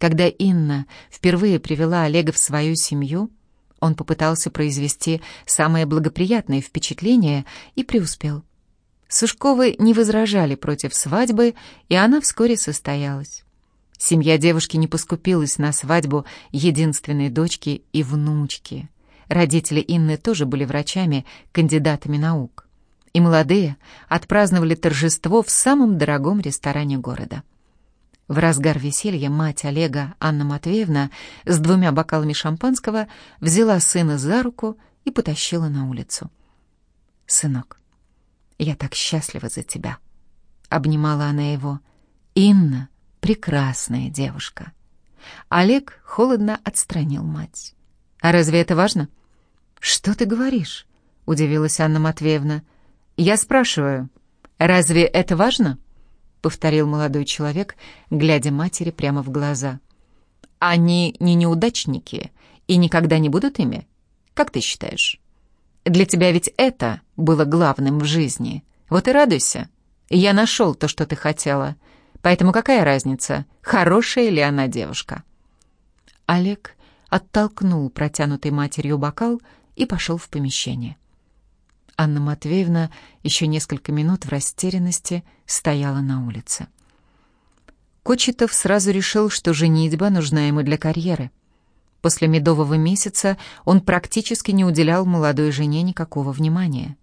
Когда Инна впервые привела Олега в свою семью, он попытался произвести самое благоприятное впечатление и преуспел. Сушковы не возражали против свадьбы, и она вскоре состоялась. Семья девушки не поскупилась на свадьбу единственной дочки и внучки. Родители Инны тоже были врачами, кандидатами наук. И молодые отпраздновали торжество в самом дорогом ресторане города. В разгар веселья мать Олега, Анна Матвеевна, с двумя бокалами шампанского взяла сына за руку и потащила на улицу. «Сынок, я так счастлива за тебя», — обнимала она его. «Инна — прекрасная девушка». Олег холодно отстранил мать. «А разве это важно?» «Что ты говоришь?» — удивилась Анна Матвеевна. «Я спрашиваю, разве это важно?» — повторил молодой человек, глядя матери прямо в глаза. «Они не неудачники и никогда не будут ими? Как ты считаешь? Для тебя ведь это было главным в жизни. Вот и радуйся. Я нашел то, что ты хотела. Поэтому какая разница, хорошая ли она девушка?» Олег оттолкнул протянутый матерью бокал и пошел в помещение. Анна Матвеевна еще несколько минут в растерянности стояла на улице. Кочетов сразу решил, что женитьба нужна ему для карьеры. После медового месяца он практически не уделял молодой жене никакого внимания.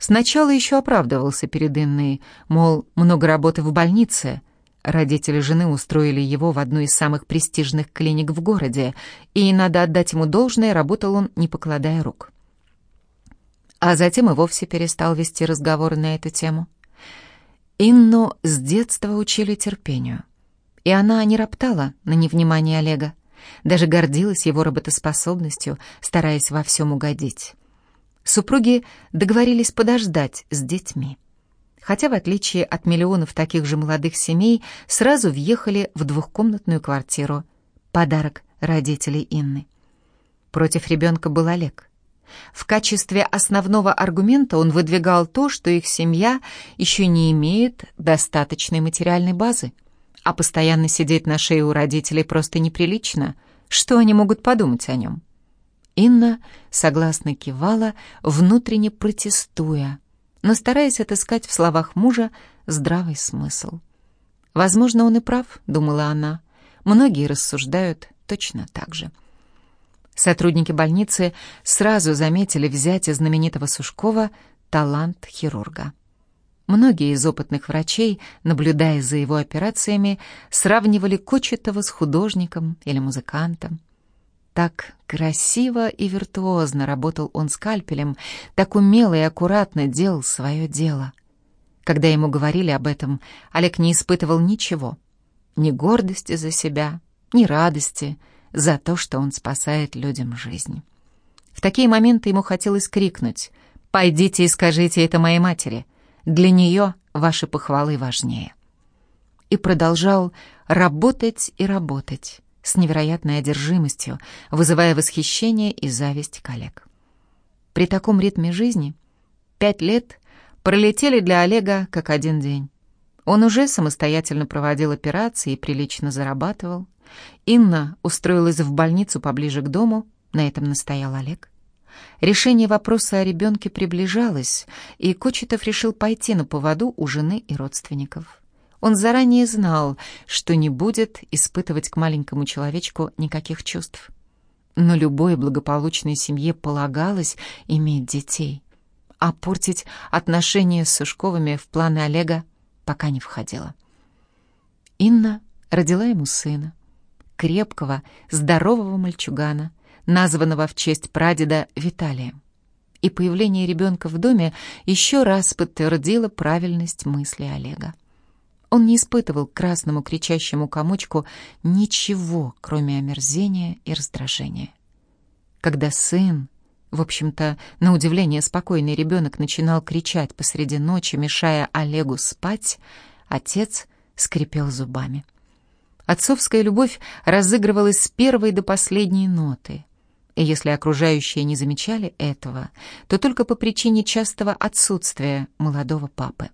Сначала еще оправдывался перед Инной, мол, много работы в больнице. Родители жены устроили его в одну из самых престижных клиник в городе, и, надо отдать ему должное, работал он, не покладая рук а затем и вовсе перестал вести разговоры на эту тему. Инну с детства учили терпению, и она не роптала на невнимание Олега, даже гордилась его работоспособностью, стараясь во всем угодить. Супруги договорились подождать с детьми. Хотя, в отличие от миллионов таких же молодых семей, сразу въехали в двухкомнатную квартиру. Подарок родителей Инны. Против ребенка был Олег. В качестве основного аргумента он выдвигал то, что их семья еще не имеет достаточной материальной базы, а постоянно сидеть на шее у родителей просто неприлично. Что они могут подумать о нем? Инна согласно кивала, внутренне протестуя, но стараясь отыскать в словах мужа здравый смысл. «Возможно, он и прав», — думала она. «Многие рассуждают точно так же». Сотрудники больницы сразу заметили взятие знаменитого Сушкова талант хирурга. Многие из опытных врачей, наблюдая за его операциями, сравнивали Кочетова с художником или музыкантом. Так красиво и виртуозно работал он скальпелем, так умело и аккуратно делал свое дело. Когда ему говорили об этом, Олег не испытывал ничего. Ни гордости за себя, ни радости — за то, что он спасает людям жизнь. В такие моменты ему хотелось крикнуть «Пойдите и скажите это моей матери. Для нее ваши похвалы важнее». И продолжал работать и работать с невероятной одержимостью, вызывая восхищение и зависть коллег. При таком ритме жизни пять лет пролетели для Олега как один день. Он уже самостоятельно проводил операции и прилично зарабатывал. Инна устроилась в больницу поближе к дому, на этом настоял Олег. Решение вопроса о ребенке приближалось, и Кочетов решил пойти на поводу у жены и родственников. Он заранее знал, что не будет испытывать к маленькому человечку никаких чувств. Но любой благополучной семье полагалось иметь детей, а портить отношения с Сушковыми в планы Олега пока не входило. Инна родила ему сына крепкого, здорового мальчугана, названного в честь прадеда Виталия. И появление ребенка в доме еще раз подтвердило правильность мысли Олега. Он не испытывал красному кричащему комочку ничего, кроме омерзения и раздражения. Когда сын, в общем-то, на удивление спокойный ребенок начинал кричать посреди ночи, мешая Олегу спать, отец скрипел зубами. Отцовская любовь разыгрывалась с первой до последней ноты. И если окружающие не замечали этого, то только по причине частого отсутствия молодого папы.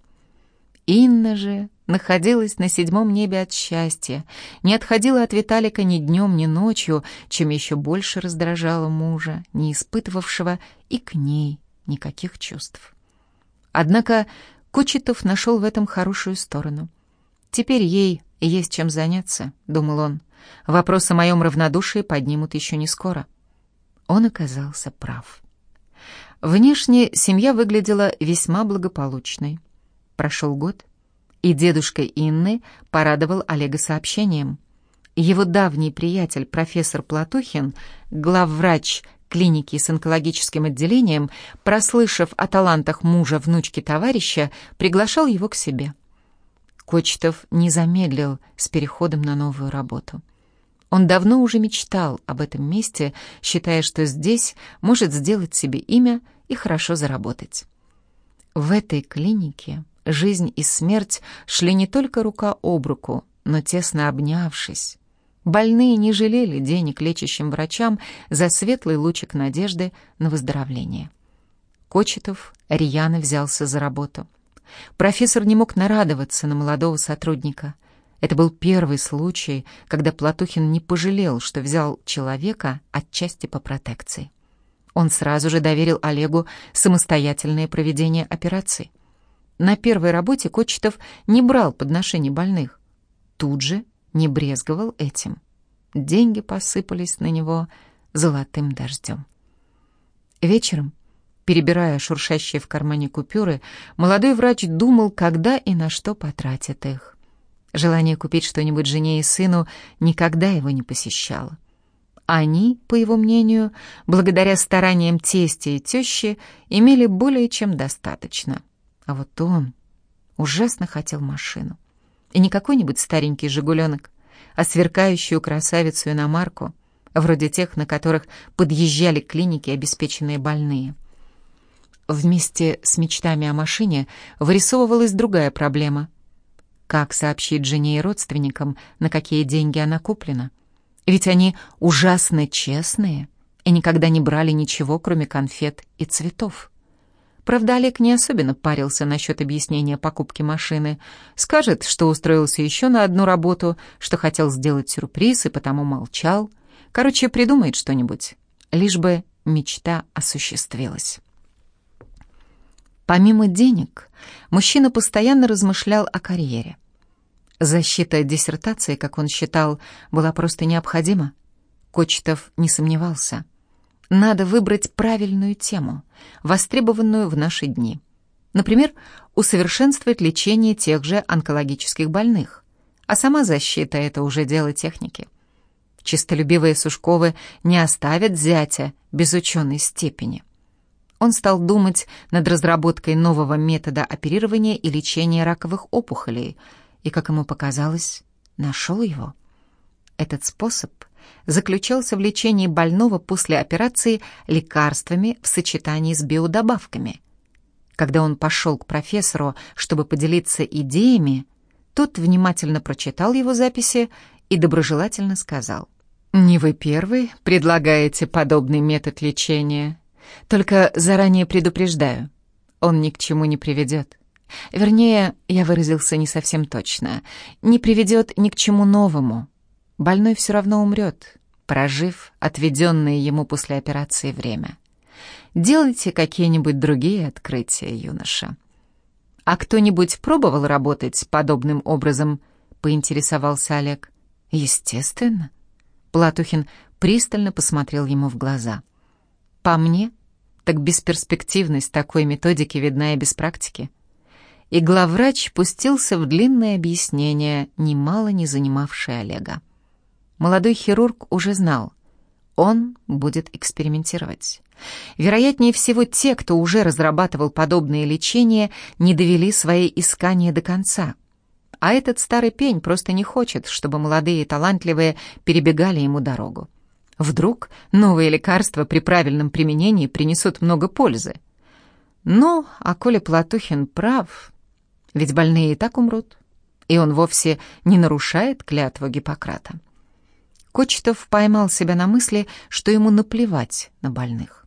Инна же находилась на седьмом небе от счастья, не отходила от Виталика ни днем, ни ночью, чем еще больше раздражала мужа, не испытывавшего и к ней никаких чувств. Однако Кочетов нашел в этом хорошую сторону. «Теперь ей есть чем заняться», — думал он. «Вопрос о моем равнодушии поднимут еще не скоро». Он оказался прав. Внешне семья выглядела весьма благополучной. Прошел год, и дедушка Инны порадовал Олега сообщением. Его давний приятель, профессор Платухин, главврач клиники с онкологическим отделением, прослышав о талантах мужа внучки товарища, приглашал его к себе. Кочетов не замедлил с переходом на новую работу. Он давно уже мечтал об этом месте, считая, что здесь может сделать себе имя и хорошо заработать. В этой клинике жизнь и смерть шли не только рука об руку, но тесно обнявшись. Больные не жалели денег лечащим врачам за светлый лучик надежды на выздоровление. Кочетов рьяно взялся за работу. Профессор не мог нарадоваться на молодого сотрудника. Это был первый случай, когда Платухин не пожалел, что взял человека отчасти по протекции. Он сразу же доверил Олегу самостоятельное проведение операций. На первой работе Кочетов не брал подношений больных. Тут же не брезговал этим. Деньги посыпались на него золотым дождем. Вечером, перебирая шуршащие в кармане купюры, молодой врач думал, когда и на что потратит их. Желание купить что-нибудь жене и сыну никогда его не посещало. Они, по его мнению, благодаря стараниям тестя и тещи, имели более чем достаточно. А вот он ужасно хотел машину. И не какой-нибудь старенький «Жигуленок», а сверкающую красавицу иномарку, вроде тех, на которых подъезжали клиники обеспеченные больные. Вместе с мечтами о машине вырисовывалась другая проблема. Как сообщить жене и родственникам, на какие деньги она куплена? Ведь они ужасно честные и никогда не брали ничего, кроме конфет и цветов. Правда, Олег не особенно парился насчет объяснения покупки машины. Скажет, что устроился еще на одну работу, что хотел сделать сюрприз и потому молчал. Короче, придумает что-нибудь, лишь бы мечта осуществилась. Помимо денег, мужчина постоянно размышлял о карьере. Защита диссертации, как он считал, была просто необходима. Кочетов не сомневался — надо выбрать правильную тему, востребованную в наши дни. Например, усовершенствовать лечение тех же онкологических больных. А сама защита — это уже дело техники. Чистолюбивые Сушковы не оставят зятя без ученой степени. Он стал думать над разработкой нового метода оперирования и лечения раковых опухолей, и, как ему показалось, нашел его. Этот способ заключался в лечении больного после операции лекарствами в сочетании с биодобавками. Когда он пошел к профессору, чтобы поделиться идеями, тот внимательно прочитал его записи и доброжелательно сказал. «Не вы первый предлагаете подобный метод лечения. Только заранее предупреждаю, он ни к чему не приведет. Вернее, я выразился не совсем точно, не приведет ни к чему новому. Больной все равно умрет, прожив отведенное ему после операции время. Делайте какие-нибудь другие открытия, юноша. А кто-нибудь пробовал работать подобным образом? Поинтересовался Олег. Естественно. Платухин пристально посмотрел ему в глаза. По мне, так бесперспективность такой методики видна и без практики. И главврач пустился в длинное объяснение, немало не занимавшее Олега. Молодой хирург уже знал, он будет экспериментировать. Вероятнее всего, те, кто уже разрабатывал подобные лечения, не довели свои искания до конца. А этот старый пень просто не хочет, чтобы молодые и талантливые перебегали ему дорогу. Вдруг новые лекарства при правильном применении принесут много пользы. Ну, а коли Платухин прав, ведь больные и так умрут, и он вовсе не нарушает клятву Гиппократа. Кочетов поймал себя на мысли, что ему наплевать на больных.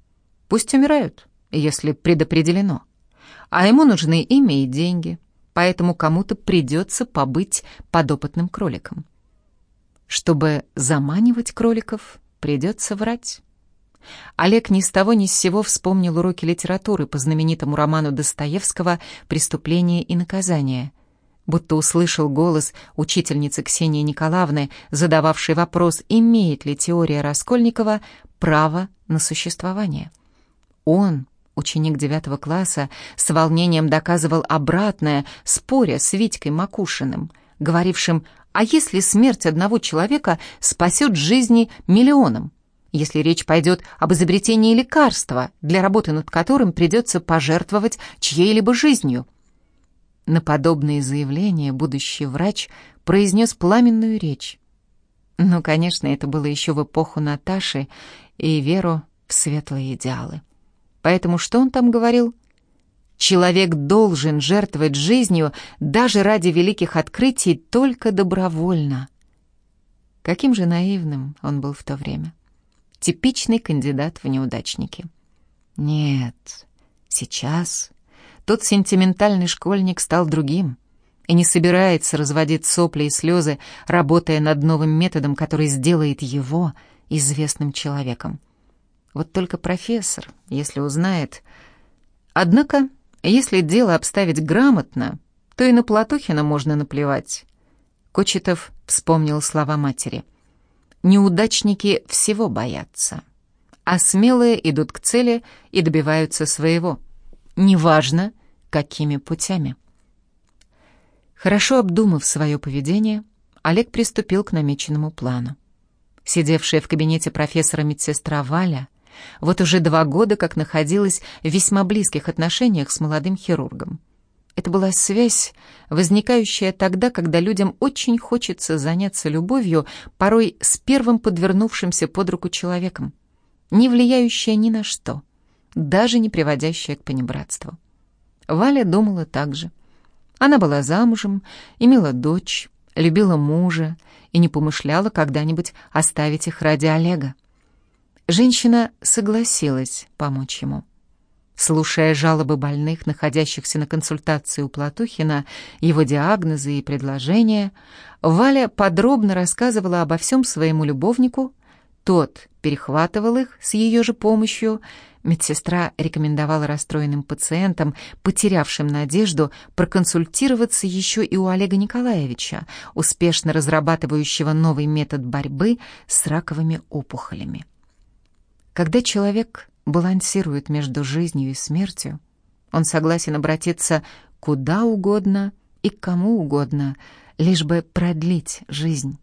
Пусть умирают, если предопределено. А ему нужны имя и деньги. поэтому кому-то придется побыть подопытным кроликом. Чтобы заманивать кроликов, придется врать. Олег ни с того ни с сего вспомнил уроки литературы по знаменитому роману Достоевского «Преступление и наказание», будто услышал голос учительницы Ксении Николаевны, задававшей вопрос, имеет ли теория Раскольникова право на существование. Он, ученик девятого класса, с волнением доказывал обратное, споря с Витькой Макушиным, говорившим «А если смерть одного человека спасет жизни миллионам?» если речь пойдет об изобретении лекарства, для работы над которым придется пожертвовать чьей-либо жизнью. На подобные заявления будущий врач произнес пламенную речь. Ну, конечно, это было еще в эпоху Наташи и веру в светлые идеалы. Поэтому что он там говорил? Человек должен жертвовать жизнью даже ради великих открытий только добровольно. Каким же наивным он был в то время. Типичный кандидат в неудачники. Нет, сейчас тот сентиментальный школьник стал другим и не собирается разводить сопли и слезы, работая над новым методом, который сделает его известным человеком. Вот только профессор, если узнает... Однако, если дело обставить грамотно, то и на Платухина можно наплевать. Кочетов вспомнил слова матери. «Неудачники всего боятся, а смелые идут к цели и добиваются своего» неважно, какими путями. Хорошо обдумав свое поведение, Олег приступил к намеченному плану. Сидевшая в кабинете профессора медсестра Валя вот уже два года как находилась в весьма близких отношениях с молодым хирургом. Это была связь, возникающая тогда, когда людям очень хочется заняться любовью, порой с первым подвернувшимся под руку человеком, не влияющая ни на что — даже не приводящая к понебратству. Валя думала так же. Она была замужем, имела дочь, любила мужа и не помышляла когда-нибудь оставить их ради Олега. Женщина согласилась помочь ему. Слушая жалобы больных, находящихся на консультации у Платухина, его диагнозы и предложения, Валя подробно рассказывала обо всем своему любовнику, тот перехватывал их с ее же помощью Медсестра рекомендовала расстроенным пациентам, потерявшим надежду, проконсультироваться еще и у Олега Николаевича, успешно разрабатывающего новый метод борьбы с раковыми опухолями. Когда человек балансирует между жизнью и смертью, он согласен обратиться куда угодно и к кому угодно, лишь бы продлить жизнь,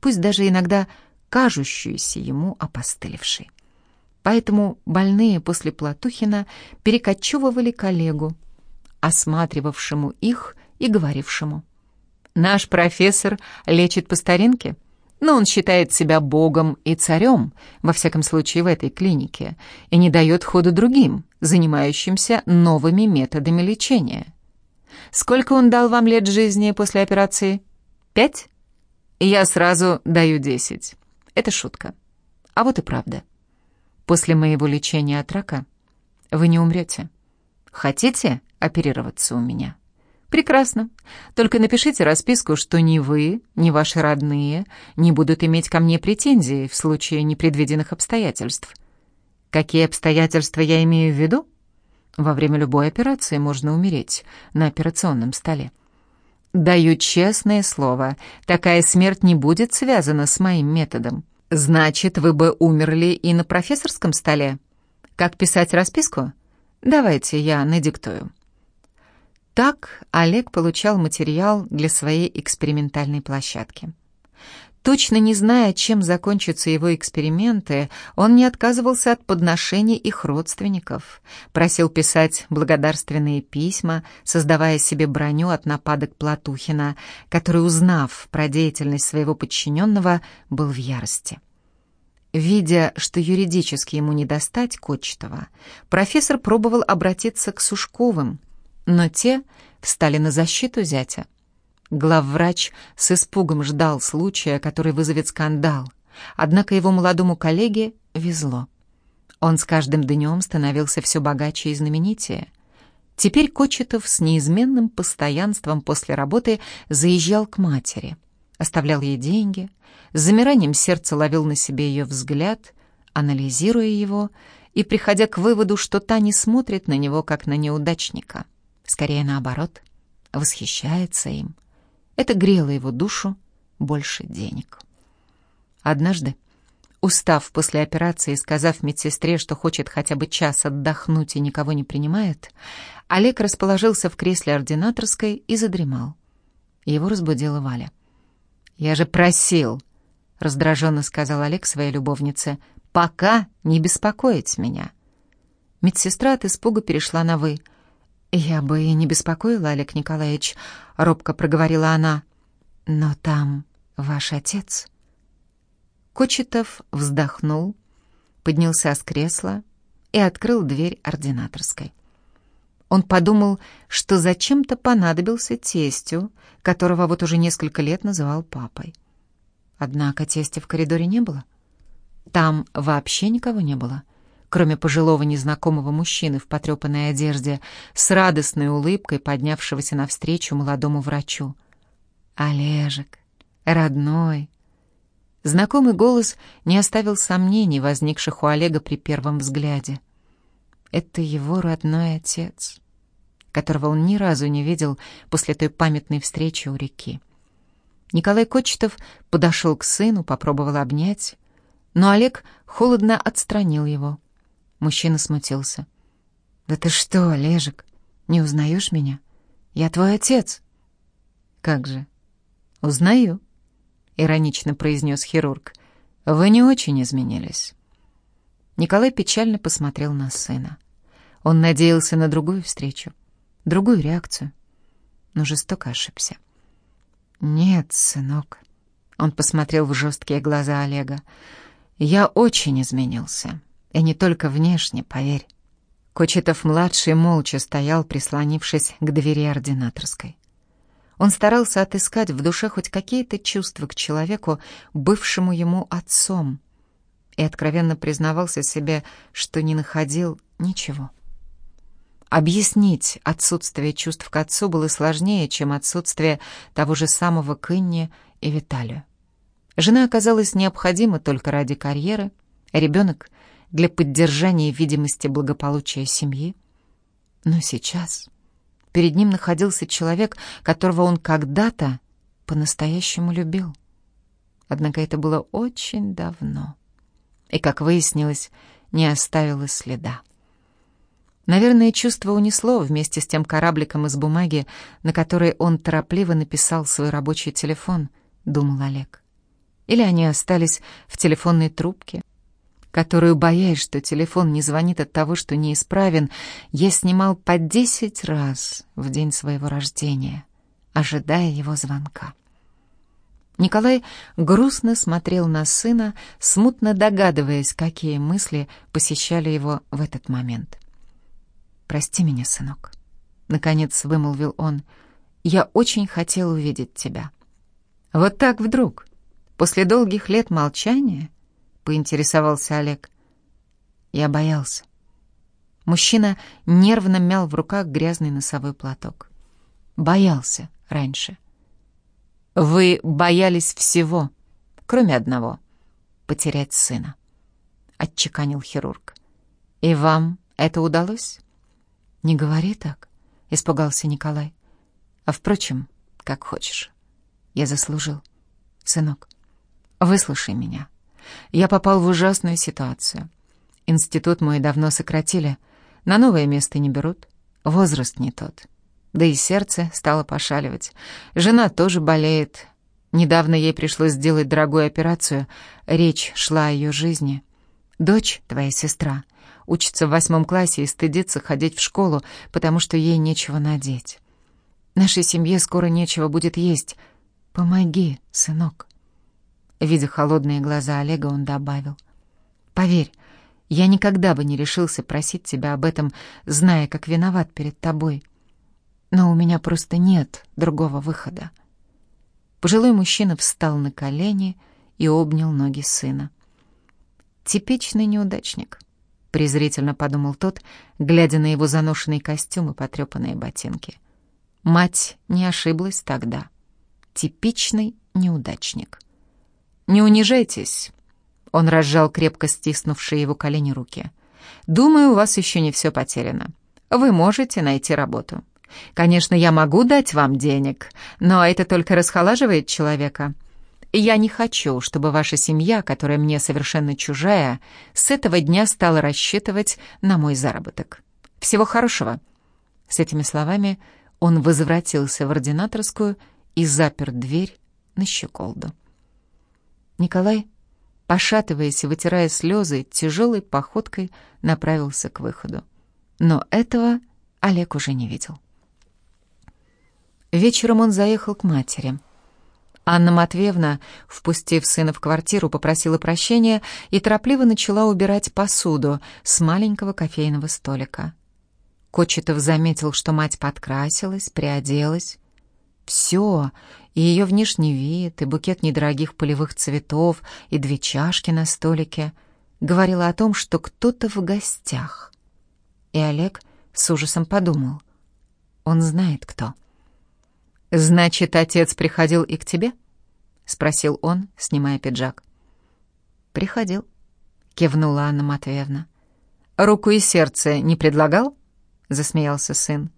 пусть даже иногда кажущуюся ему опостылевшей. Поэтому больные после Платухина перекочевывали к Олегу, осматривавшему их и говорившему. «Наш профессор лечит по старинке, но он считает себя богом и царем, во всяком случае в этой клинике, и не дает ходу другим, занимающимся новыми методами лечения. Сколько он дал вам лет жизни после операции? Пять? Я сразу даю десять. Это шутка. А вот и правда». После моего лечения от рака вы не умрете. Хотите оперироваться у меня? Прекрасно. Только напишите расписку, что ни вы, ни ваши родные не будут иметь ко мне претензий в случае непредвиденных обстоятельств. Какие обстоятельства я имею в виду? Во время любой операции можно умереть на операционном столе. Даю честное слово, такая смерть не будет связана с моим методом. Значит, вы бы умерли и на профессорском столе? Как писать расписку? Давайте я надиктую. Так Олег получал материал для своей экспериментальной площадки. Точно не зная, чем закончатся его эксперименты, он не отказывался от подношений их родственников, просил писать благодарственные письма, создавая себе броню от нападок Платухина, который, узнав про деятельность своего подчиненного, был в ярости. Видя, что юридически ему не достать Кочетова, профессор пробовал обратиться к Сушковым, но те встали на защиту зятя. Главврач с испугом ждал случая, который вызовет скандал. Однако его молодому коллеге везло. Он с каждым днем становился все богаче и знаменитее. Теперь Кочетов с неизменным постоянством после работы заезжал к матери, оставлял ей деньги, с замиранием сердца ловил на себе ее взгляд, анализируя его и приходя к выводу, что та не смотрит на него как на неудачника, скорее наоборот, восхищается им. Это грело его душу больше денег. Однажды, устав после операции сказав медсестре, что хочет хотя бы час отдохнуть и никого не принимает, Олег расположился в кресле ординаторской и задремал. Его разбудила Валя. «Я же просил», — раздраженно сказал Олег своей любовнице, «пока не беспокоить меня». Медсестра от испуга перешла на «вы». «Я бы и не беспокоила, Олег Николаевич», — робко проговорила она. «Но там ваш отец». Кочетов вздохнул, поднялся с кресла и открыл дверь ординаторской. Он подумал, что зачем-то понадобился тестю, которого вот уже несколько лет называл папой. Однако тестя в коридоре не было. Там вообще никого не было, кроме пожилого незнакомого мужчины в потрепанной одежде с радостной улыбкой, поднявшегося навстречу молодому врачу. «Олежек, родной, Знакомый голос не оставил сомнений, возникших у Олега при первом взгляде. Это его родной отец, которого он ни разу не видел после той памятной встречи у реки. Николай Кочетов подошел к сыну, попробовал обнять, но Олег холодно отстранил его. Мужчина смутился. «Да ты что, Олежек, не узнаешь меня? Я твой отец». «Как же? Узнаю». — иронично произнес хирург. «Вы не очень изменились». Николай печально посмотрел на сына. Он надеялся на другую встречу, другую реакцию, но жестоко ошибся. «Нет, сынок», — он посмотрел в жесткие глаза Олега, — «я очень изменился, и не только внешне, поверь». Кочетов-младший молча стоял, прислонившись к двери ординаторской. Он старался отыскать в душе хоть какие-то чувства к человеку, бывшему ему отцом, и откровенно признавался себе, что не находил ничего. Объяснить отсутствие чувств к отцу было сложнее, чем отсутствие того же самого к и Виталию. Жена оказалась необходима только ради карьеры, ребенок — для поддержания видимости благополучия семьи. Но сейчас Перед ним находился человек, которого он когда-то по-настоящему любил. Однако это было очень давно. И, как выяснилось, не оставило следа. Наверное, чувство унесло вместе с тем корабликом из бумаги, на который он торопливо написал свой рабочий телефон, думал Олег. Или они остались в телефонной трубке, которую, боясь, что телефон не звонит от того, что неисправен, я снимал по десять раз в день своего рождения, ожидая его звонка. Николай грустно смотрел на сына, смутно догадываясь, какие мысли посещали его в этот момент. «Прости меня, сынок», — наконец вымолвил он, — «я очень хотел увидеть тебя». Вот так вдруг, после долгих лет молчания, — поинтересовался Олег. Я боялся. Мужчина нервно мял в руках грязный носовой платок. Боялся раньше. Вы боялись всего, кроме одного — потерять сына, — отчеканил хирург. И вам это удалось? Не говори так, — испугался Николай. А впрочем, как хочешь. Я заслужил. Сынок, выслушай меня. Я попал в ужасную ситуацию. Институт мой давно сократили. На новое место не берут. Возраст не тот. Да и сердце стало пошаливать. Жена тоже болеет. Недавно ей пришлось сделать дорогую операцию. Речь шла о ее жизни. Дочь, твоя сестра, учится в восьмом классе и стыдится ходить в школу, потому что ей нечего надеть. Нашей семье скоро нечего будет есть. Помоги, сынок. Видя холодные глаза Олега, он добавил. «Поверь, я никогда бы не решился просить тебя об этом, зная, как виноват перед тобой. Но у меня просто нет другого выхода». Пожилой мужчина встал на колени и обнял ноги сына. «Типичный неудачник. презрительно подумал тот, глядя на его заношенный костюм и потрепанные ботинки. Мать не ошиблась тогда. Типичный неудачник. «Не унижайтесь», — он разжал крепко стиснувшие его колени руки. «Думаю, у вас еще не все потеряно. Вы можете найти работу. Конечно, я могу дать вам денег, но это только расхолаживает человека. Я не хочу, чтобы ваша семья, которая мне совершенно чужая, с этого дня стала рассчитывать на мой заработок. Всего хорошего». С этими словами он возвратился в ординаторскую и запер дверь на щеколду. Николай, пошатываясь и вытирая слезы, тяжелой походкой направился к выходу. Но этого Олег уже не видел. Вечером он заехал к матери. Анна Матвеевна, впустив сына в квартиру, попросила прощения и торопливо начала убирать посуду с маленького кофейного столика. Кочетов заметил, что мать подкрасилась, приоделась. Все, и ее внешний вид, и букет недорогих полевых цветов, и две чашки на столике говорило о том, что кто-то в гостях. И Олег с ужасом подумал. Он знает, кто. «Значит, отец приходил и к тебе?» — спросил он, снимая пиджак. «Приходил», — кивнула Анна Матвеевна. «Руку и сердце не предлагал?» — засмеялся сын.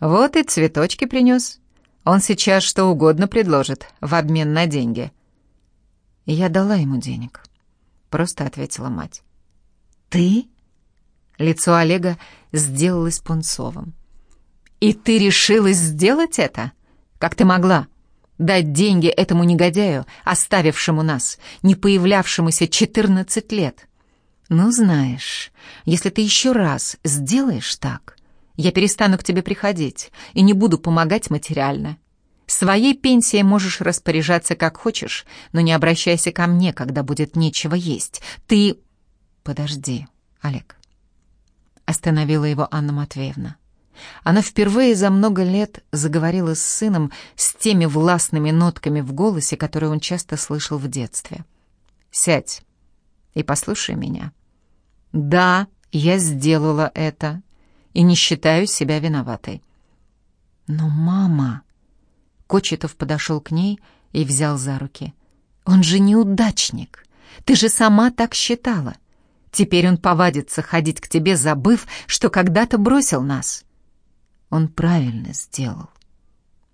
«Вот и цветочки принес. Он сейчас что угодно предложит в обмен на деньги». «Я дала ему денег», — просто ответила мать. «Ты?» Лицо Олега сделалось пунцовым. «И ты решилась сделать это? Как ты могла? Дать деньги этому негодяю, оставившему нас, не появлявшемуся четырнадцать лет?» «Ну, знаешь, если ты еще раз сделаешь так, я перестану к тебе приходить и не буду помогать материально. Своей пенсией можешь распоряжаться как хочешь, но не обращайся ко мне, когда будет нечего есть. Ты... Подожди, Олег. Остановила его Анна Матвеевна. Она впервые за много лет заговорила с сыном с теми властными нотками в голосе, которые он часто слышал в детстве. «Сядь и послушай меня. Да, я сделала это, и не считаю себя виноватой. Но мама... Кочетов подошел к ней и взял за руки. Он же неудачник. Ты же сама так считала. Теперь он повадится ходить к тебе, забыв, что когда-то бросил нас. Он правильно сделал,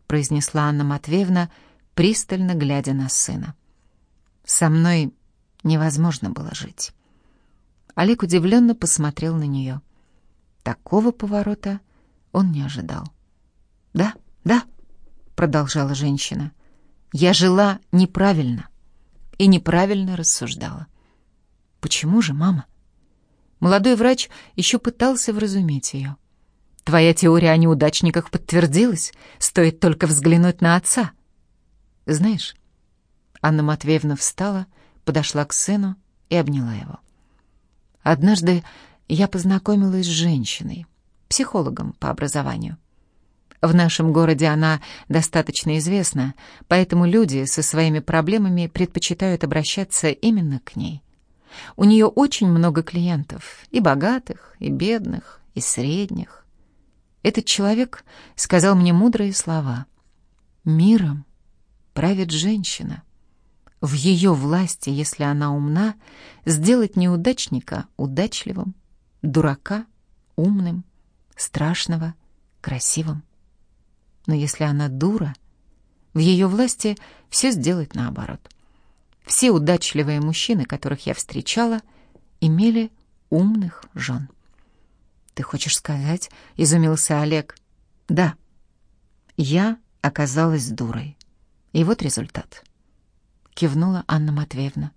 произнесла Анна Матвеевна, пристально глядя на сына. Со мной невозможно было жить. Олег удивленно посмотрел на нее. Такого поворота он не ожидал. «Да, да», — продолжала женщина, — «я жила неправильно и неправильно рассуждала». «Почему же, мама?» Молодой врач еще пытался вразумить ее. «Твоя теория о неудачниках подтвердилась, стоит только взглянуть на отца». «Знаешь...» Анна Матвеевна встала, подошла к сыну и обняла его. «Однажды я познакомилась с женщиной, психологом по образованию. В нашем городе она достаточно известна, поэтому люди со своими проблемами предпочитают обращаться именно к ней. У нее очень много клиентов, и богатых, и бедных, и средних. Этот человек сказал мне мудрые слова. «Миром правит женщина. В ее власти, если она умна, сделать неудачника удачливым, дурака умным, страшного красивым. Но если она дура, в ее власти все сделать наоборот. Все удачливые мужчины, которых я встречала, имели умных жен. «Ты хочешь сказать?» — изумился Олег. «Да, я оказалась дурой. И вот результат». Кивнула Анна Матвеевна.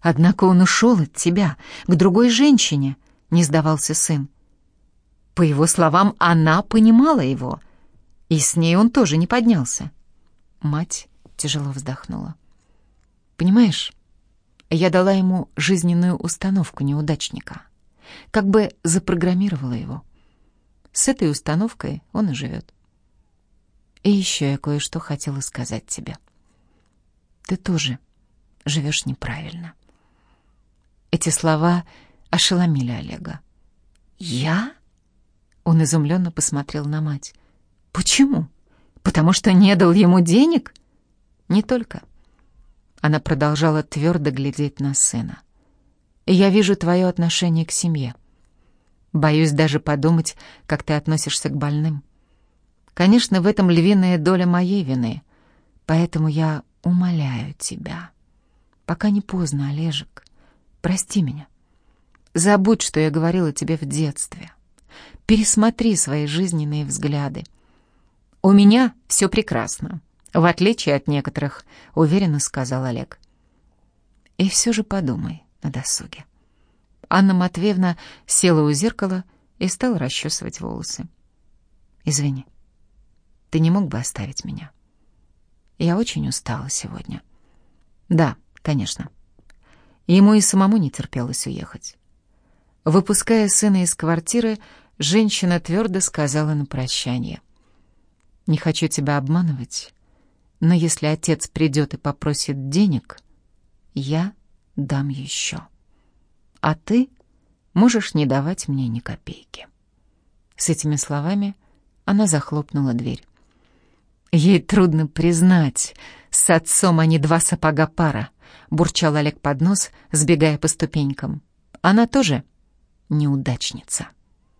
«Однако он ушел от тебя, к другой женщине», не сдавался сын. По его словам, она понимала его, и с ней он тоже не поднялся. Мать тяжело вздохнула. «Понимаешь, я дала ему жизненную установку неудачника, как бы запрограммировала его. С этой установкой он и живет. И еще я кое-что хотела сказать тебе. Ты тоже живешь неправильно». Эти слова ошеломили Олега. «Я?» Он изумленно посмотрел на мать. «Почему? Потому что не дал ему денег?» «Не только». Она продолжала твердо глядеть на сына. «Я вижу твое отношение к семье. Боюсь даже подумать, как ты относишься к больным. Конечно, в этом львиная доля моей вины, поэтому я умоляю тебя. Пока не поздно, Олежек, прости меня. Забудь, что я говорила тебе в детстве. Пересмотри свои жизненные взгляды. У меня все прекрасно, в отличие от некоторых, уверенно сказал Олег. И все же подумай на досуге. Анна Матвеевна села у зеркала и стала расчесывать волосы. «Извини, ты не мог бы оставить меня? Я очень устала сегодня». «Да, конечно». Ему и самому не терпелось уехать. Выпуская сына из квартиры, женщина твердо сказала на прощание. «Не хочу тебя обманывать, но если отец придет и попросит денег, я дам еще» а ты можешь не давать мне ни копейки». С этими словами она захлопнула дверь. «Ей трудно признать, с отцом они два сапога пара», — бурчал Олег под нос, сбегая по ступенькам. «Она тоже неудачница».